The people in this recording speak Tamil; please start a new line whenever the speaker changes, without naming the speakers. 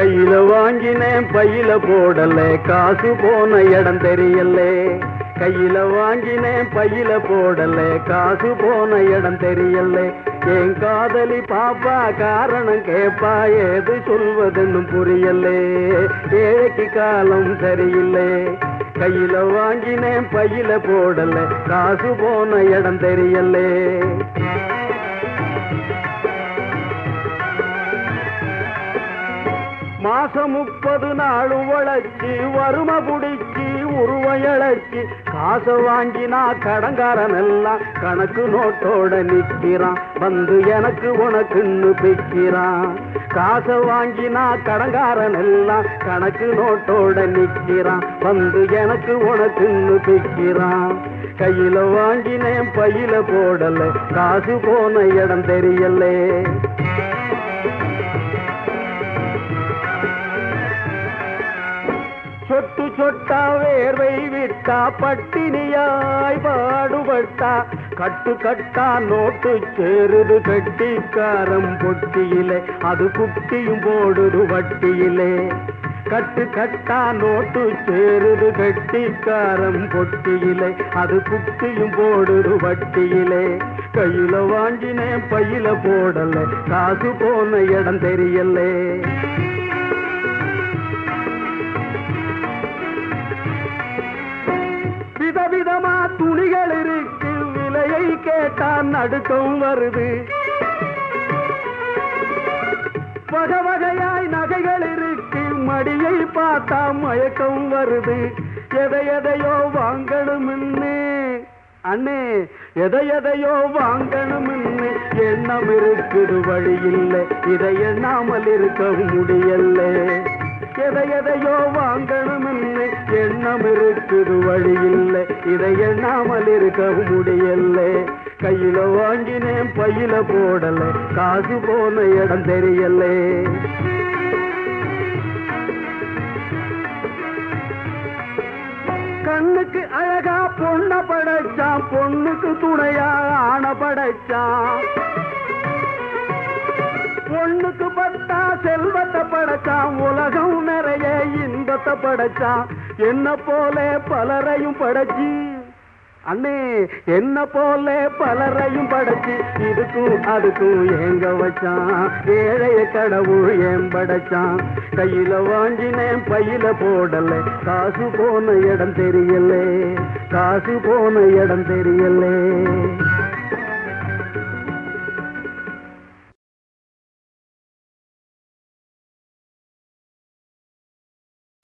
கையில வாங்கினேன் பையில போடல. காசு போன இடம் தெரியலே. கையில வாங்கினேன் பையில போடல. காசு போன இடம் தெரியலே. என் காதலி பாப்பா காரணம் கேப்பா. ஏது சொல்வதுன்னு புரியலே. ஏழைக்கு காலம் சரியில்லை. கையில வாங்கினேன் பையில போடல. காசு போன இடம் தெரியலே. மாசம் முப்பது நாள் உழைச்சி வறுமை புடிச்சி உருவயழைச்சி காசை வாங்கினா கடங்காரன் எல்லாம் கணக்கு நோட்டோட நிற்கிறான் வந்து எனக்கு உனக்குன்னு பிக்கிறான். காசை வாங்கினா கடங்காரன் எல்லாம் கணக்கு நோட்டோட நிற்கிறான் வந்து எனக்கு உனக்குன்னு பிக்கிறான். கையில வாங்கினேன் பையில போடல. காசு போன இடம் தெரியலே. சொட்டு சொட்டா வேர்வை விட்டா பட்டினியாய் பாடுபட்டா. கட்டு கட்டா நோட்டு சேருது கட்டிக்காரம் பொட்டியிலே அது குட்டியும் போடுது வட்டியிலே. கட்டு கட்டா நோட்டு சேருது கட்டிக்காரம் பொட்டியிலே அது குட்டியும் போடுது வட்டியிலே. கையில வாங்கினேன் பையில போடல காசு போன இடம் தெரியலே. கேட்டா நடுக்கம் வருது. வகை வகையாய் நகைகள் இருக்கு மடியை பார்த்தா மயக்கம் வருது. எதை எதையோ வாங்கணும்னு. அண்ணே எதை எதையோ வாங்கணும்னு. எண்ணம் இருக்குது வழி இல்லை. இதை எண்ணாமல் இருக்க முடியல. எதை எதையோ வாங்கணும்னு. எண்ணம் இருக்குது வழி இல்லை. இதை எண்ணாமல் இருக்க முடியல. கையில வாங்கினேன் பையில போடல. காசு போன இடம் தெரியலே. கண்ணுக்கு அழகா பொண்ண படைச்சான் பொண்ணுக்கு துணையா ஆன படைச்சான். பொண்ணுக்கு பட்டா செல்வத்தை படைச்சான் உலகம் நிறைய இன்பத்தை படைச்சான் என்ன போல பலரையும் படைச்சி? அண்ணே என்ன போல பலரையும் படைச்சி? இதுக்கும் அதுக்கும் ஏங்க வச்சான்? ஏழைய கடவுள் ஏன் படைச்சான்? கையில வாங்கினேன் பையில போடல. காசு போன இடம் தெரியலே. காசு போன இடம் தெரியலே.